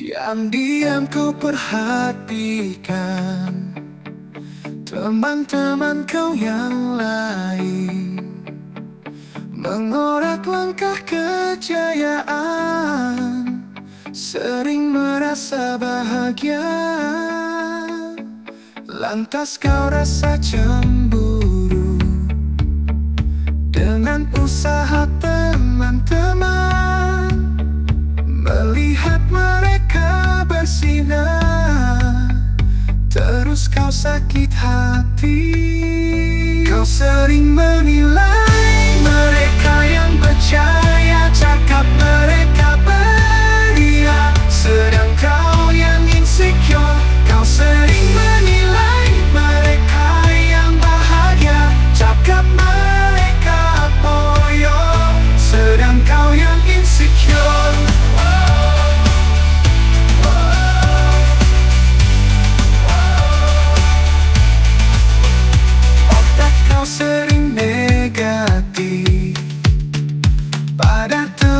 Diam-diam ku perhatikan. Teman-teman kau yang lain. Mengorak langkah kejayaan. Sering merasa bahagia. Lantas kau rasa cemburu Terus kau sakit hati. Kau sering menilai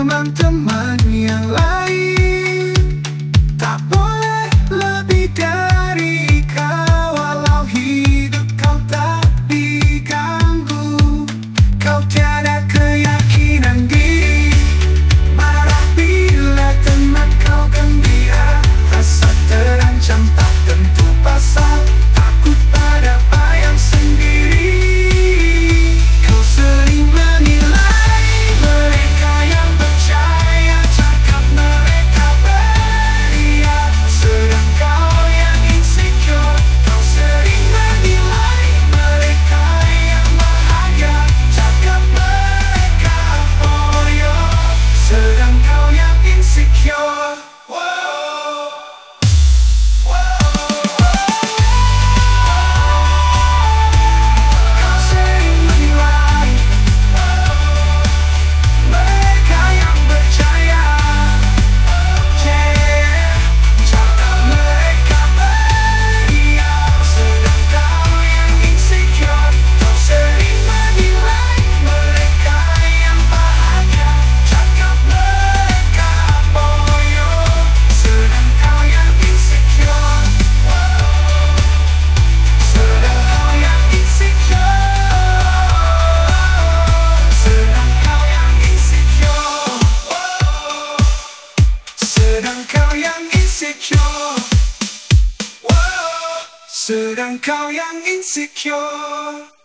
teman-teman yang lain Sedang kau yang insecure